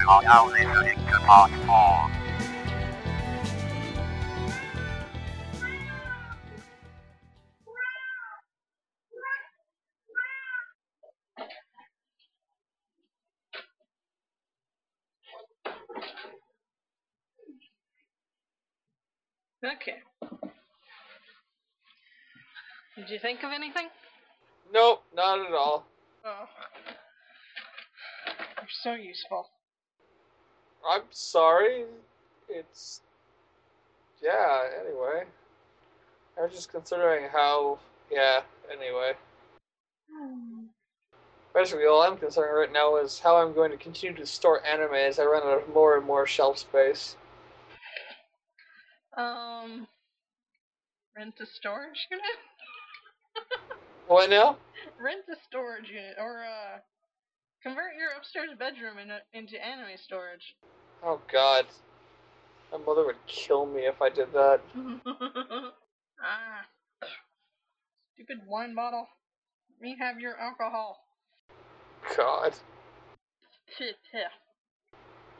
You are now listening to part 4. Okay. Did you think of anything? Nope, not at all. Oh. You're so useful. I'm sorry. It's. Yeah, anyway. I was just considering how. Yeah, anyway. Basically, all I'm concerned right now is how I'm going to continue to store anime as I run out of more and more shelf space. Um. Rent a storage unit? What now? rent a storage unit or uh convert your upstairs bedroom in into anime storage. Oh god. My mother would kill me if I did that. ah. Stupid wine bottle. Let me have your alcohol. God.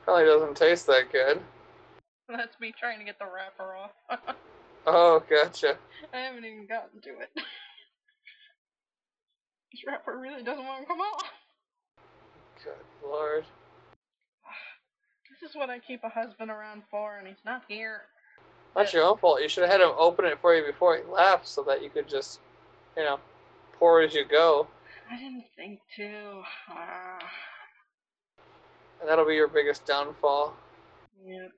Probably doesn't taste that good. That's me trying to get the wrapper off. Oh, gotcha. I haven't even gotten to it. This wrapper really doesn't want to come off. Good lord. This is what I keep a husband around for, and he's not here. That's your own fault. You should have had him open it for you before he left so that you could just, you know, pour as you go. I didn't think to. Ah. And that'll be your biggest downfall. Yep.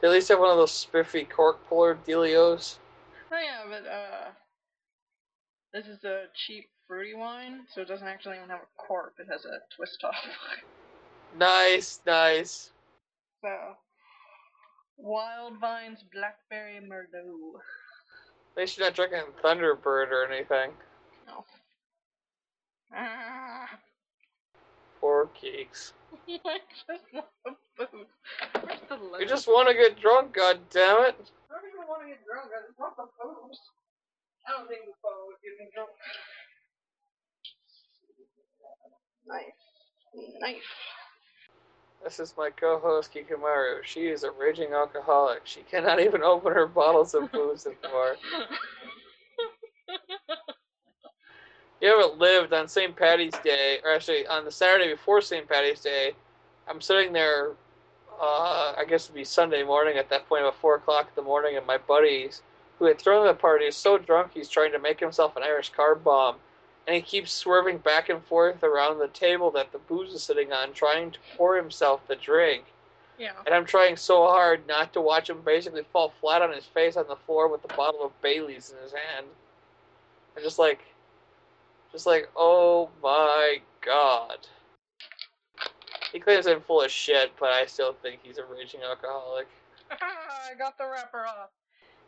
They at least have one of those spiffy cork puller dealios. Oh yeah, but uh, this is a cheap fruity wine, so it doesn't actually even have a cork. It has a twist top. Nice, nice. so, Wild Vines Blackberry Merlot. At least you're not drinking Thunderbird or anything. No. Ah. Poor geeks. I just want the food. Where's the lemon? You just want to get drunk, god damn it. I don't even want to get drunk. I just want the food. I don't think the food would get me drunk. Knife. Knife. This is my co-host Kikimaru. She is a raging alcoholic. She cannot even open her bottles of booze anymore. You haven't lived on St. Patty's Day, or actually on the Saturday before St. Patty's Day. I'm sitting there, uh, I guess it'd be Sunday morning at that point, about 4 o'clock in the morning, and my buddies, who had thrown the party, is so drunk he's trying to make himself an Irish car bomb. And he keeps swerving back and forth around the table that the booze is sitting on, trying to pour himself the drink. yeah. And I'm trying so hard not to watch him basically fall flat on his face on the floor with the bottle of Bailey's in his hand. I'm just like, just like, oh my god. He claims I'm full of shit, but I still think he's a raging alcoholic. I got the wrapper off.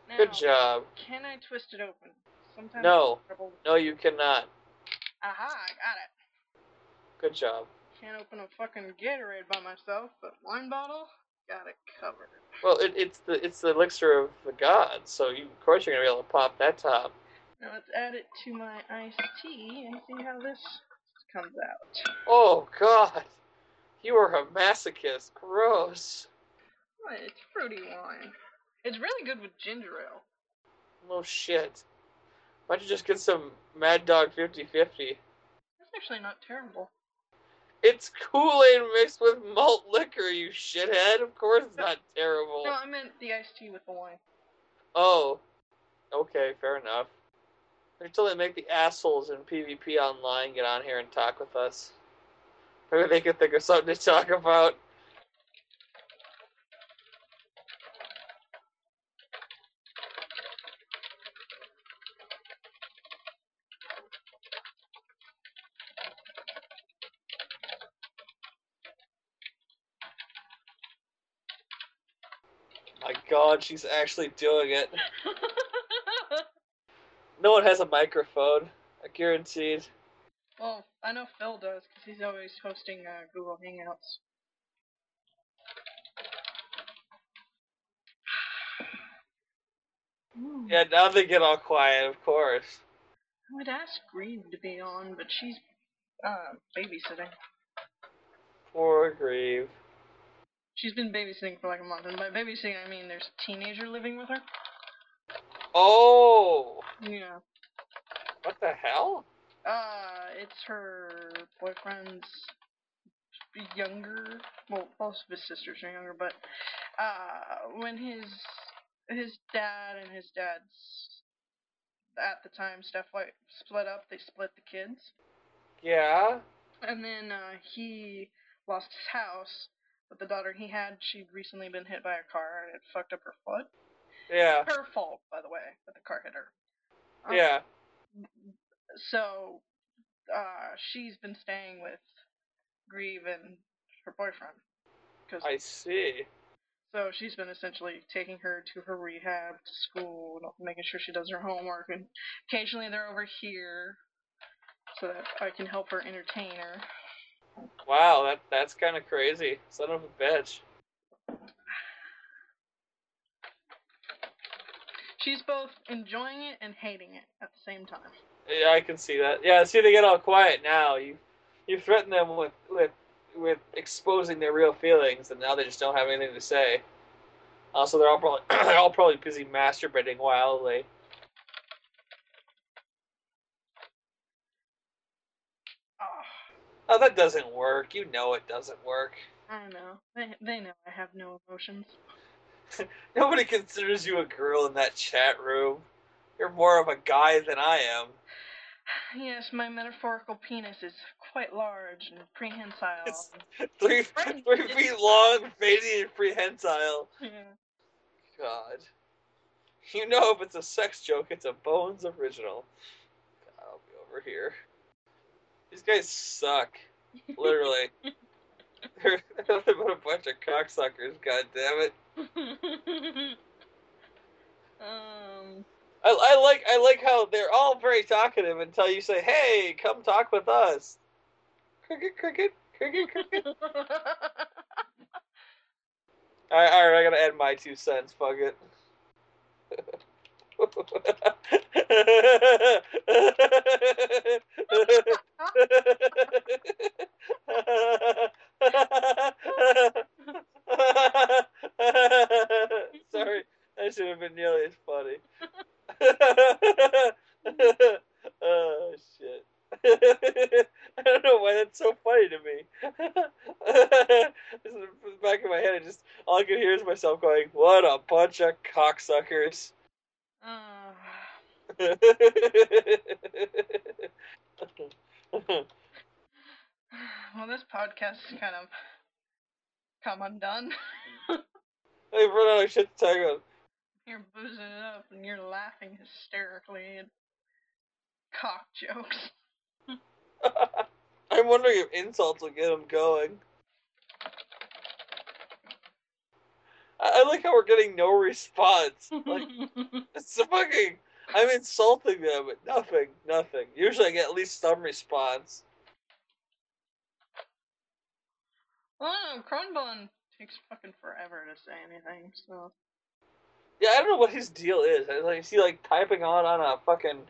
Now, Good job. Can I twist it open? Sometimes No. I have trouble- No, you cannot. Aha, I got it. Good job. Can't open a fucking Gatorade by myself, but wine bottle, got it covered. Well, it, it's the it's the elixir of the gods, so you, of course you're gonna be able to pop that top. Now let's add it to my iced tea and see how this comes out. Oh god, you are a masochist. Gross. What? It's fruity wine. It's really good with ginger ale. No shit. Why don't you just get some Mad Dog 50-50? That's actually not terrible. It's Kool-Aid mixed with malt liquor, you shithead. Of course it's not terrible. No, I meant the iced tea with the wine. Oh. Okay, fair enough. Until they make the assholes in PvP online get on here and talk with us. Maybe they could think of something to talk about. My god, she's actually doing it. No one has a microphone. I guaranteed. well, I know Phil does because he's always hosting uh, Google Hangouts. Ooh. Yeah, now they get all quiet, of course. I would ask Green to be on, but she's uh, babysitting. Poor Grieve. She's been babysitting for like a month, and by babysitting I mean there's a teenager living with her. Oh, Yeah. what the hell? Uh, it's her boyfriend's younger. Well, both of his sisters are younger, but uh, when his his dad and his dad's at the time Steph White split up, they split the kids, Yeah. and then uh, he lost his house. But the daughter he had, she'd recently been hit by a car and it fucked up her foot. Yeah. Her fault, by the way, that the car hit her. Um, Yeah. so uh, she's been staying with Grieve and her boyfriend. Cause, I see. so she's been essentially taking her to her rehab, to school, making sure she does her homework, and occasionally they're over here so that I can help her entertain her. Wow, that that's kind of crazy. Son of a bitch. She's both enjoying it and hating it at the same time. Yeah, I can see that. Yeah, see, they get all quiet now. You you threaten them with with with exposing their real feelings, and now they just don't have anything to say. Also, they're all probably they're all probably busy masturbating wildly. Oh, that doesn't work. You know it doesn't work. I know. They, they know I have no emotions. Nobody considers you a girl in that chat room. You're more of a guy than I am. Yes, my metaphorical penis is quite large and prehensile. It's three three feet long, fading and prehensile. Yeah. God. You know if it's a sex joke, it's a Bones original. God, I'll be over here. These guys suck. Literally. They're nothing but a bunch of cocksuckers, god damn it. um. I, I like I like how they're all very talkative until you say, Hey, come talk with us. Cricket, cricket, cricket, cricket. Alright, alright, I gotta add my two cents, fuck it. Sorry, that should have been nearly as funny. oh shit. I don't know why that's so funny to me. In the back of my head, I just all I can hear is myself going, "What a bunch of cocksuckers." well, this podcast is kind of come undone. I've run out of shit to talk about. you're boozing it up and you're laughing hysterically at cock jokes. I'm wondering if insults will get him going. I, I like how we're getting no response. Like it's fucking. I'm insulting them, but nothing, nothing. Usually, I get at least some response. well, no, Cronbon takes fucking forever to say anything, so. Yeah, I don't know what his deal is. I- Like, is he like typing on on a fucking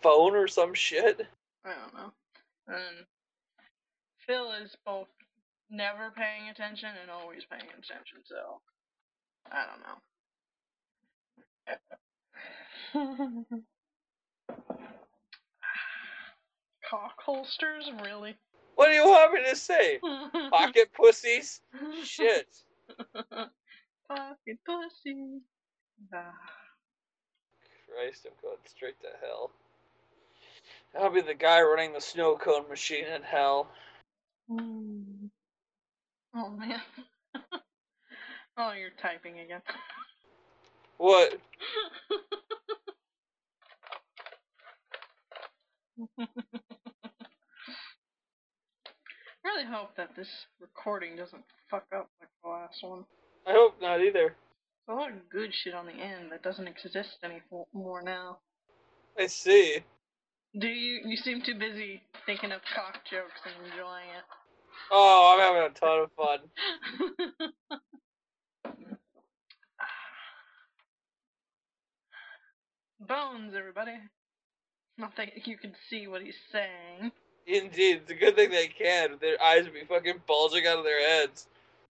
phone or some shit? I don't know. And Phil is both never paying attention and always paying attention, so I don't know. Cock holsters, really? What do you want me to say? Pocket pussies? Shit. Pocket pussy. Ah. Christ, I'm going straight to hell. I'll be the guy running the snow cone machine in hell. Mm. Oh man. oh, you're typing again. What? I really hope that this recording doesn't fuck up like the last one. I hope not either. There's a lot of good shit on the end that doesn't exist anymore now. I see. Do you? You seem too busy thinking of cock jokes and enjoying it. Oh, I'm having a ton of fun. Bones, everybody. Not that you can see what he's saying. Indeed, it's a good thing they can. Their eyes would be fucking bulging out of their heads.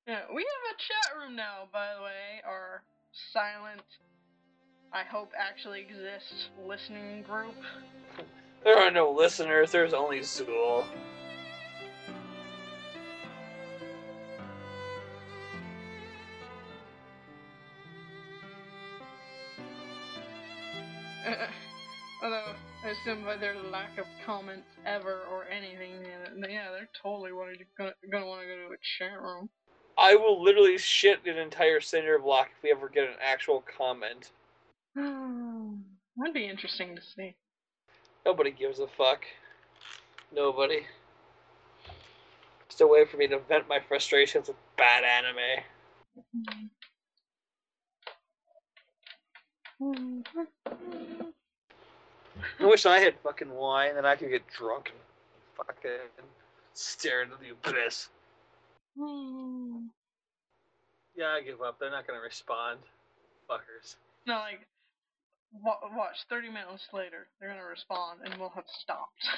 Yeah, we have a chat room now, by the way. Our silent, I hope actually exists listening group. There are no listeners. There's only Zool. Assume by their lack of comments ever or anything, yeah, they're totally gonna, gonna want to go to a chat room. I will literally shit an entire cinder block if we ever get an actual comment. That'd be interesting to see. Nobody gives a fuck. Nobody. Just a way for me to vent my frustrations with bad anime. Mm-hmm. Mm-hmm. I wish I had fucking wine and I could get drunk and fucking stare into the abyss. Yeah, I give up. They're not gonna respond. Fuckers. No, like, wa- watch, 30 minutes later, they're gonna respond and we'll have stopped.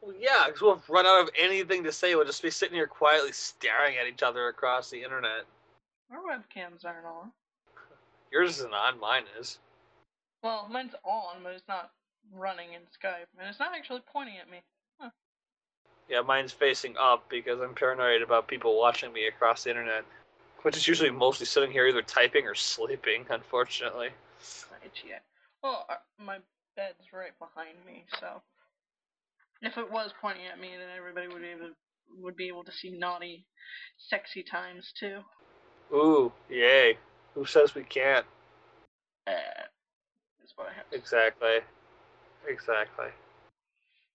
Well, yeah, because we'll have run out of anything to say. We'll just be sitting here quietly staring at each other across the internet. Our webcams aren't on. Yours isn't on, mine is. Well, mine's on, but it's not running in Skype, and it's not actually pointing at me. Yeah, mine's facing up because I'm paranoid about people watching me across the internet, which is usually mostly sitting here either typing or sleeping, unfortunately. Yeah. Well, uh, my bed's right behind me, so if it was pointing at me, then everybody would be able would be able to see naughty, sexy times too. Ooh, yay. Who says we can't? Uh, is what I Exactly. Exactly.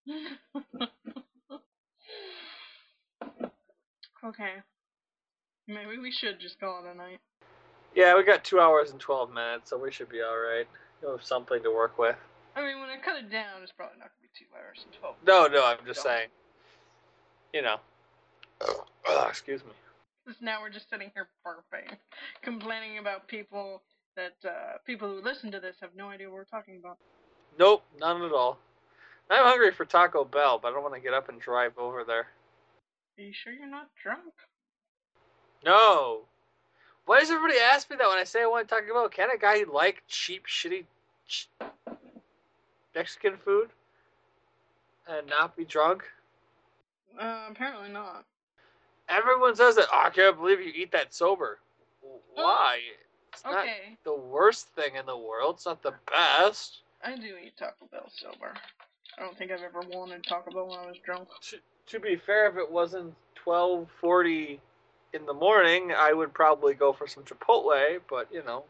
okay. Maybe we should just call it a night. Yeah, we got two hours and 12 minutes, so we should be alright. We'll have something to work with. I mean, when I cut it down, it's probably not gonna be two hours and twelve. No, no, I'm just Don't. saying. You know. Ugh, excuse me. Now we're just sitting here burping, complaining about people that uh, people who listen to this have no idea what we're talking about. Nope, none at all. I'm hungry for Taco Bell, but I don't want to get up and drive over there. Are you sure you're not drunk? No. Why does everybody ask me that when I say I want to talk about? Can a guy like cheap, shitty ch- Mexican food and not be drunk? Uh, apparently not. Everyone says that. Oh, I can't believe you eat that sober. It's not Okay, the worst thing in the world. It's not the best. I do eat Taco Bell sober. I don't think I've ever wanted Taco Bell when I was drunk. To, to be fair, if it wasn't twelve forty in the morning, I would probably go for some Chipotle. But you know,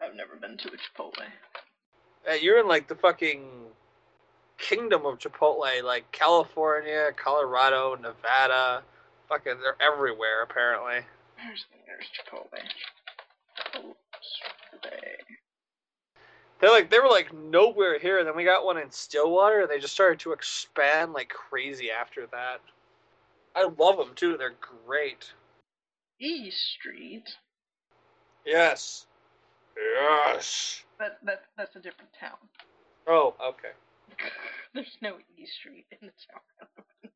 I've never been to a Chipotle. Uh, you're in like the fucking kingdom of Chipotle, like California, Colorado, Nevada. Fucking, they're everywhere apparently. There's there's Chipotle. They're like they were like nowhere here, and then we got one in Stillwater, and they just started to expand like crazy after that. I love them too; they're great. E Street. Yes, yes. That that that's a different town. Oh, okay. There's no E Street in the town.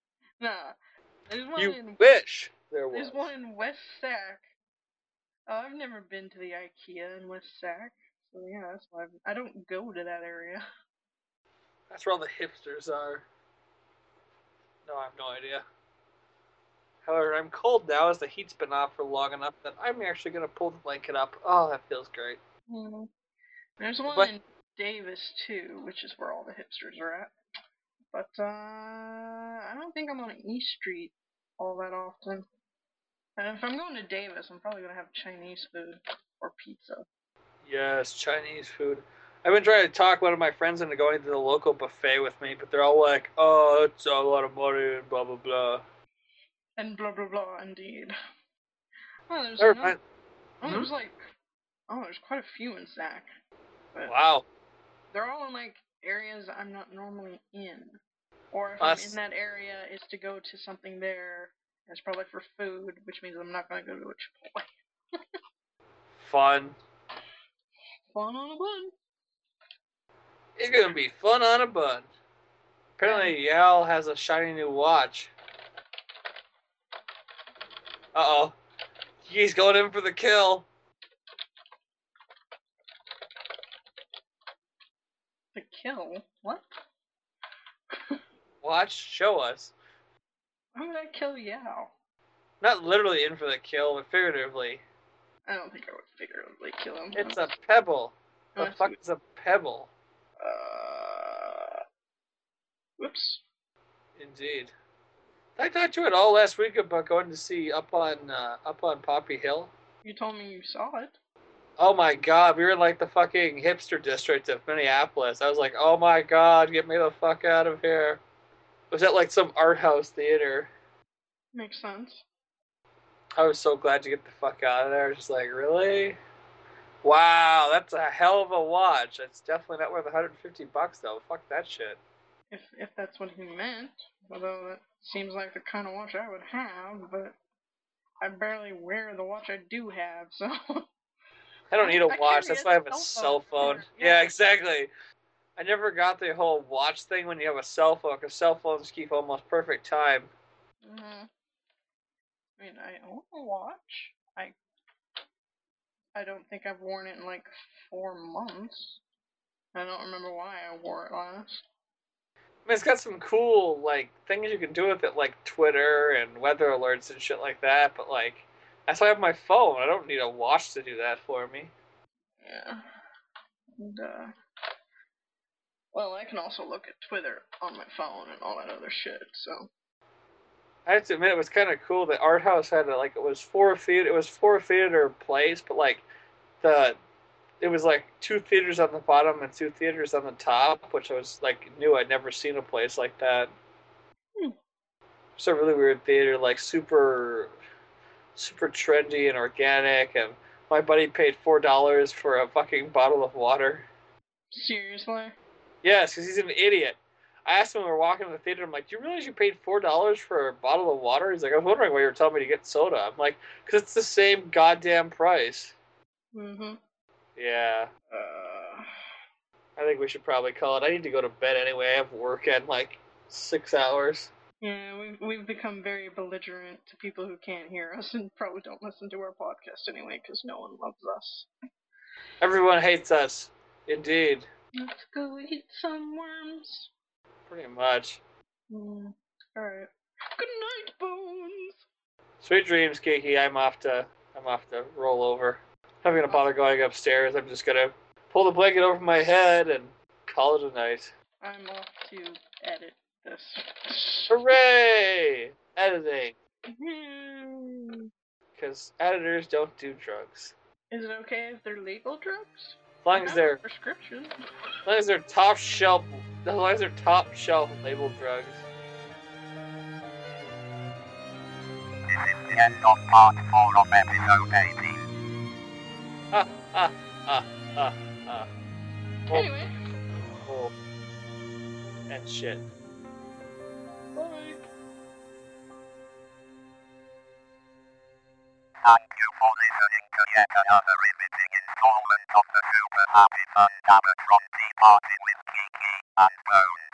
nah. There's one You in wish there was. there's one in West Sac. Oh, I've never been to the IKEA in West Sac. So yeah, that's why I've, I don't go to that area. That's where all the hipsters are. No, I have no idea. However, I'm cold now as the heat's been off for long enough that I'm actually going to pull the blanket up. Oh, that feels great. Mm. There's one But- in Davis too, which is where all the hipsters are at. But uh, I don't think I'm on East Street all that often. And if I'm going to Davis, I'm probably gonna have Chinese food or pizza. Yes, Chinese food. I've been trying to talk one of my friends into going to the local buffet with me, but they're all like, oh, it's a lot of money and blah, blah, blah. And blah blah blah. Indeed. Oh, there's Never another- mind. oh, Hmm? there's like oh, there's quite a few in Sac. Wow. they're all in like areas I'm not normally in. Or if Us. I'm in that area, is to go to something there. It's probably for food, which means I'm not gonna go to a Chipotle. Fun. Fun on a bun. It's going to be fun on a bun. Apparently, Yal has a shiny new watch. Uh oh. He's going in for the kill. The kill? What? Watch, show us. Why would I kill Yao? Not literally in for the kill, but figuratively. I don't think I would figuratively kill him. It's a pebble. The fuck is a pebble? Uh. Whoops. Indeed. I talked to you at all last week about going to see up on uh, up on Poppy Hill. You told me you saw it. Oh my god, we were in like the fucking hipster district of Minneapolis. I was like, oh my god, get me the fuck out of here. Was at like some art house theater. Makes sense. I was so glad to get the fuck out of there. I was just like, really? Wow, that's a hell of a watch. It's definitely not worth 150 bucks though. Fuck that shit. If if that's what he meant. Although that seems like the kind of watch I would have, but I barely wear the watch I do have, so. I don't need a watch. That's why I have a cell cell phone. phone. Yeah. Yeah, exactly. I never got the whole watch thing when you have a cell phone, because cell phones keep almost perfect time. hmm I mean, I own a watch. I I don't think I've worn it in like four months. I don't remember why I wore it last. I mean, it's got some cool like things you can do with it, like Twitter and weather alerts and shit like that. But like, that's why I have my phone. I don't need a watch to do that for me. Yeah. And, uh, well, I can also look at Twitter on my phone and all that other shit, so. I have to admit, it was kind of cool that Art House had like it was four theater, it was four theater plays, but like the it was like two theaters on the bottom and two theaters on the top, which I was like knew I'd never seen a place like that. Hmm. It's a really weird theater, like super super trendy and organic, and my buddy paid four dollars for a fucking bottle of water. Seriously? Yes, because he's an idiot. I asked him when we were walking to the theater, I'm like, do you realize you paid four dollars for a bottle of water? He's like, I was wondering why you were telling me to get soda. I'm like, because it's the same goddamn price. Mm-hmm. Yeah, Uh, I think we should probably call it. I need to go to bed anyway. I have work in like six hours. yeah, we've, we've become very belligerent to people who can't hear us and probably don't listen to our podcast anyway because no one loves us. Everyone hates us. Indeed. Let's go eat some worms. Pretty much. Mm. Alright. Good night, Bones! Sweet dreams, Kiki. I'm off to I'm off to roll over. I'm not gonna bother going upstairs. I'm just gonna pull the blanket over my head and call it a night. I'm off to edit this. Hooray! Editing. Because editors don't do drugs. Is it okay if they're legal drugs? As long as I have a they're prescription. as long as they're top shelf as long as they're top shelf labeled drugs. This is the end of part 4 of episode 18. Ah ah ah ah ah. Oh, Anyway, oh. And shit. bye. Thank you for listening to yet another Coleman got the super happy fun dabber from party with Kiki and Bone.